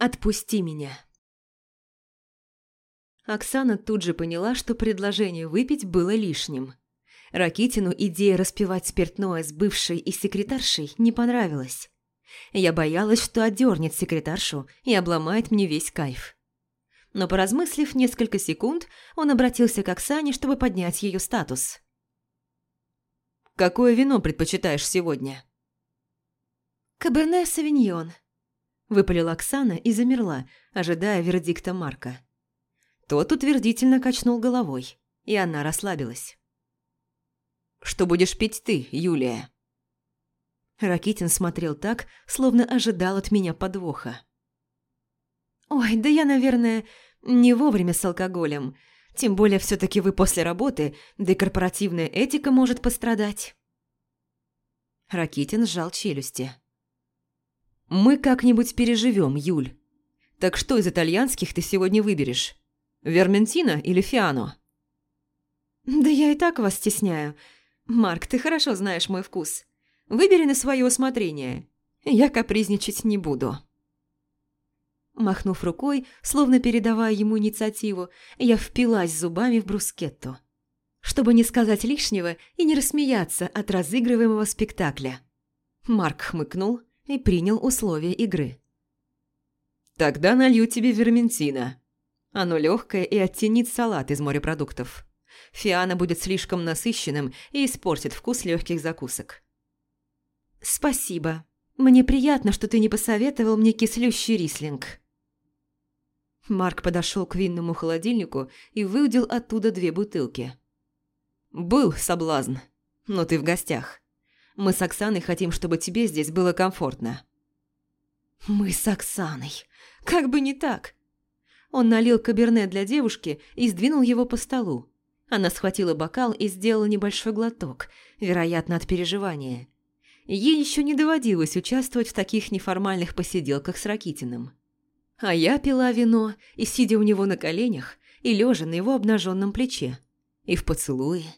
Отпусти меня. Оксана тут же поняла, что предложение выпить было лишним. Ракитину идея распивать спиртное с бывшей и секретаршей не понравилась. Я боялась, что одернет секретаршу и обломает мне весь кайф. Но поразмыслив несколько секунд, он обратился к Оксане, чтобы поднять ее статус. «Какое вино предпочитаешь сегодня?» «Каберне Савиньон», – выпалила Оксана и замерла, ожидая вердикта Марка. Тот утвердительно качнул головой, и она расслабилась. «Что будешь пить ты, Юлия?» Ракитин смотрел так, словно ожидал от меня подвоха. «Ой, да я, наверное, не вовремя с алкоголем. Тем более все таки вы после работы, да и корпоративная этика может пострадать». Ракитин сжал челюсти. «Мы как-нибудь переживем, Юль. Так что из итальянских ты сегодня выберешь? Верментино или Фиано?» «Да я и так вас стесняю. Марк, ты хорошо знаешь мой вкус. Выбери на свое усмотрение. Я капризничать не буду». Махнув рукой, словно передавая ему инициативу, я впилась зубами в брускетту. Чтобы не сказать лишнего и не рассмеяться от разыгрываемого спектакля. Марк хмыкнул, и принял условия игры. «Тогда налью тебе верментина. Оно легкое и оттенит салат из морепродуктов. Фиана будет слишком насыщенным и испортит вкус легких закусок». «Спасибо. Мне приятно, что ты не посоветовал мне кислющий рислинг». Марк подошел к винному холодильнику и выудил оттуда две бутылки. «Был соблазн, но ты в гостях. Мы с Оксаной хотим, чтобы тебе здесь было комфортно». «Мы с Оксаной. Как бы не так». Он налил каберне для девушки и сдвинул его по столу. Она схватила бокал и сделала небольшой глоток, вероятно, от переживания. Ей еще не доводилось участвовать в таких неформальных посиделках с Ракитиным. А я пила вино и, сидя у него на коленях, и лежа на его обнаженном плече, и в поцелуе,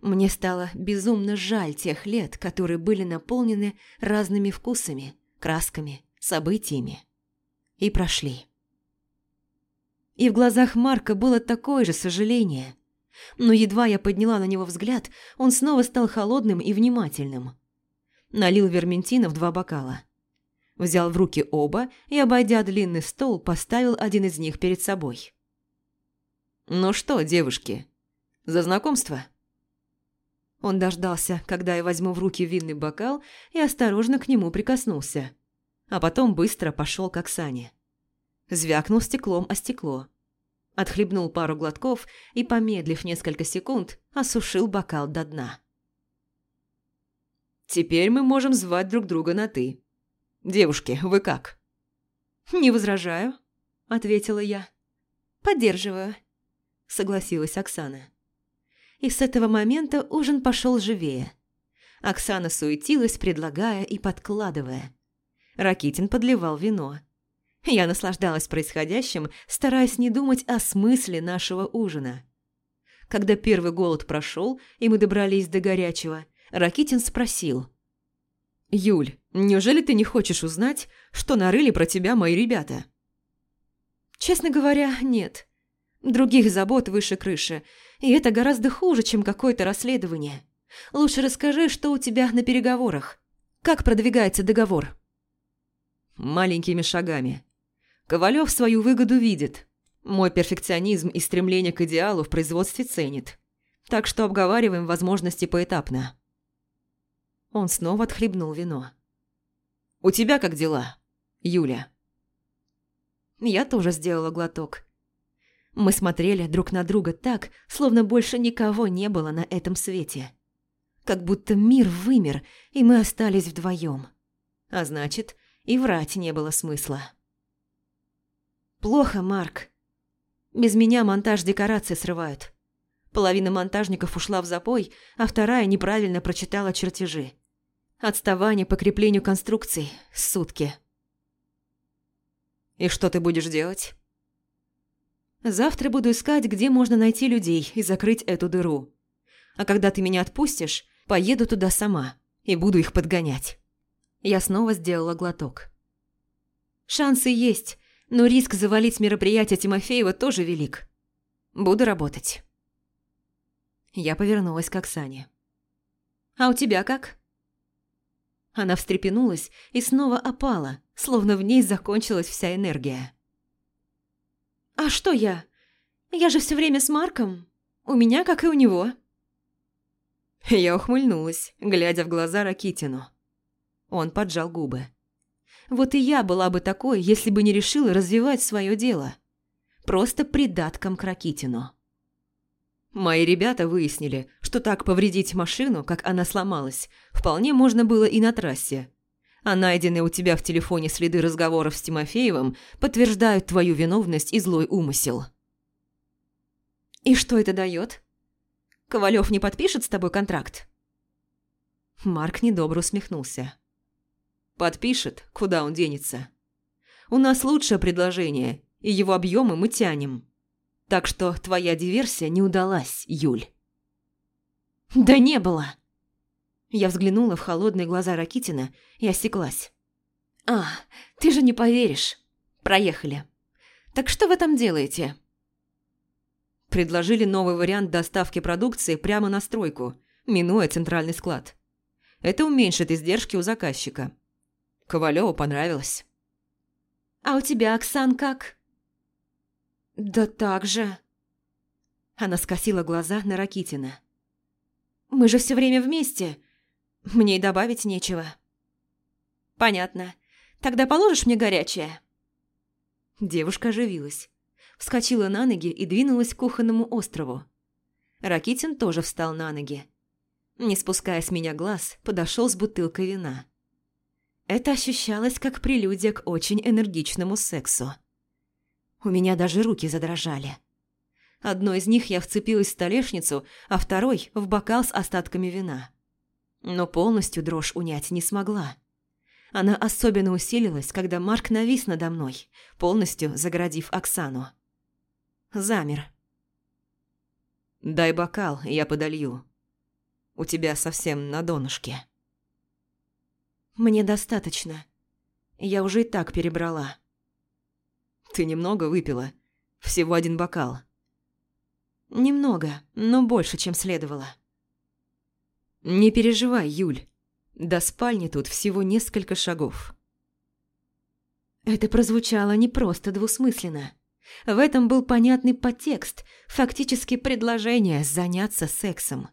мне стало безумно жаль тех лет, которые были наполнены разными вкусами, красками, событиями. И прошли. И в глазах Марка было такое же сожаление. Но едва я подняла на него взгляд, он снова стал холодным и внимательным. Налил верментина в два бокала. Взял в руки оба и, обойдя длинный стол, поставил один из них перед собой. «Ну что, девушки, за знакомство?» Он дождался, когда я возьму в руки винный бокал, и осторожно к нему прикоснулся. А потом быстро пошел к Оксане. Звякнул стеклом о стекло. Отхлебнул пару глотков и, помедлив несколько секунд, осушил бокал до дна. «Теперь мы можем звать друг друга на «ты». Девушки, вы как?» «Не возражаю», — ответила я. «Поддерживаю», — согласилась Оксана и с этого момента ужин пошел живее. Оксана суетилась, предлагая и подкладывая. Ракитин подливал вино. Я наслаждалась происходящим, стараясь не думать о смысле нашего ужина. Когда первый голод прошел, и мы добрались до горячего, Ракитин спросил. «Юль, неужели ты не хочешь узнать, что нарыли про тебя мои ребята?» «Честно говоря, нет. Других забот выше крыши, и это гораздо хуже, чем какое-то расследование. Лучше расскажи, что у тебя на переговорах. Как продвигается договор?» «Маленькими шагами. Ковалев свою выгоду видит. Мой перфекционизм и стремление к идеалу в производстве ценит. Так что обговариваем возможности поэтапно». Он снова отхлебнул вино. «У тебя как дела, Юля?» Я тоже сделала глоток. Мы смотрели друг на друга так, словно больше никого не было на этом свете. Как будто мир вымер, и мы остались вдвоем. А значит, и врать не было смысла. Плохо, Марк. Без меня монтаж декорации срывают. Половина монтажников ушла в запой, а вторая неправильно прочитала чертежи. Отставание по креплению конструкций – сутки. «И что ты будешь делать?» Завтра буду искать, где можно найти людей и закрыть эту дыру. А когда ты меня отпустишь, поеду туда сама и буду их подгонять. Я снова сделала глоток. Шансы есть, но риск завалить мероприятие Тимофеева тоже велик. Буду работать. Я повернулась к Оксане. «А у тебя как?» Она встрепенулась и снова опала, словно в ней закончилась вся энергия. «А что я? Я же все время с Марком. У меня, как и у него». Я ухмыльнулась, глядя в глаза Ракитину. Он поджал губы. Вот и я была бы такой, если бы не решила развивать свое дело. Просто придатком к Ракитину. Мои ребята выяснили, что так повредить машину, как она сломалась, вполне можно было и на трассе. А найденные у тебя в телефоне следы разговоров с Тимофеевым подтверждают твою виновность и злой умысел. «И что это дает? Ковалев не подпишет с тобой контракт?» Марк недобро усмехнулся. «Подпишет, куда он денется. У нас лучшее предложение, и его объемы мы тянем». Так что твоя диверсия не удалась, Юль. Да не было. Я взглянула в холодные глаза Ракитина и осеклась. А, ты же не поверишь. Проехали. Так что вы там делаете? Предложили новый вариант доставки продукции прямо на стройку, минуя центральный склад. Это уменьшит издержки у заказчика. Ковалеву понравилось. «А у тебя, Оксан, как?» «Да так же...» Она скосила глаза на Ракитина. «Мы же все время вместе. Мне и добавить нечего». «Понятно. Тогда положишь мне горячее?» Девушка оживилась. Вскочила на ноги и двинулась к кухонному острову. Ракитин тоже встал на ноги. Не спуская с меня глаз, подошел с бутылкой вина. Это ощущалось как прелюдия к очень энергичному сексу. У меня даже руки задрожали. Одной из них я вцепилась в столешницу, а второй – в бокал с остатками вина. Но полностью дрожь унять не смогла. Она особенно усилилась, когда Марк навис надо мной, полностью загородив Оксану. Замер. «Дай бокал, я подолью. У тебя совсем на донышке». «Мне достаточно. Я уже и так перебрала». Ты немного выпила? Всего один бокал. Немного, но больше, чем следовало. Не переживай, Юль. До спальни тут всего несколько шагов. Это прозвучало не просто двусмысленно. В этом был понятный подтекст, фактически предложение заняться сексом.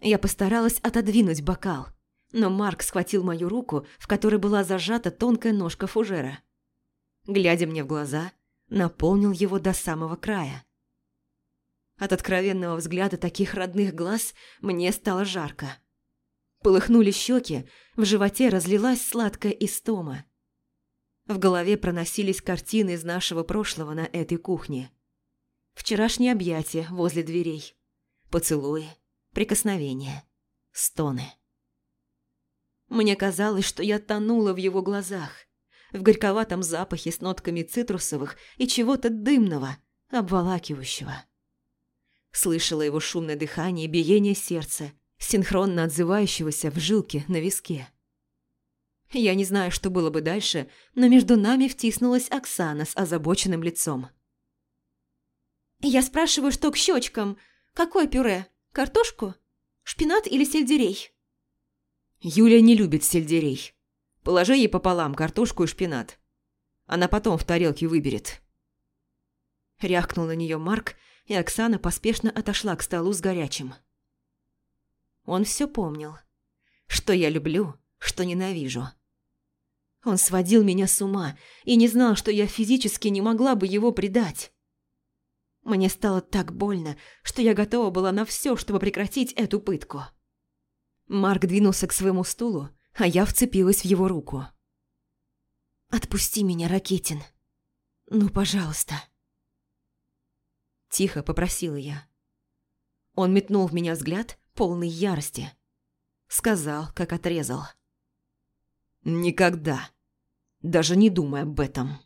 Я постаралась отодвинуть бокал, но Марк схватил мою руку, в которой была зажата тонкая ножка фужера глядя мне в глаза, наполнил его до самого края. От откровенного взгляда таких родных глаз мне стало жарко. Полыхнули щеки, в животе разлилась сладкая истома. В голове проносились картины из нашего прошлого на этой кухне. Вчерашние объятия возле дверей, поцелуи, прикосновения, стоны. Мне казалось, что я тонула в его глазах, в горьковатом запахе с нотками цитрусовых и чего-то дымного, обволакивающего. Слышала его шумное дыхание и биение сердца, синхронно отзывающегося в жилке на виске. Я не знаю, что было бы дальше, но между нами втиснулась Оксана с озабоченным лицом. «Я спрашиваю, что к щечкам? Какое пюре? Картошку? Шпинат или сельдерей?» «Юля не любит сельдерей», Положи ей пополам картошку и шпинат. Она потом в тарелке выберет». Рявкнул на нее Марк, и Оксана поспешно отошла к столу с горячим. Он все помнил. Что я люблю, что ненавижу. Он сводил меня с ума и не знал, что я физически не могла бы его предать. Мне стало так больно, что я готова была на все, чтобы прекратить эту пытку. Марк двинулся к своему стулу, а я вцепилась в его руку. «Отпусти меня, Ракетин. Ну, пожалуйста». Тихо попросила я. Он метнул в меня взгляд, полный ярости. Сказал, как отрезал. «Никогда. Даже не думай об этом».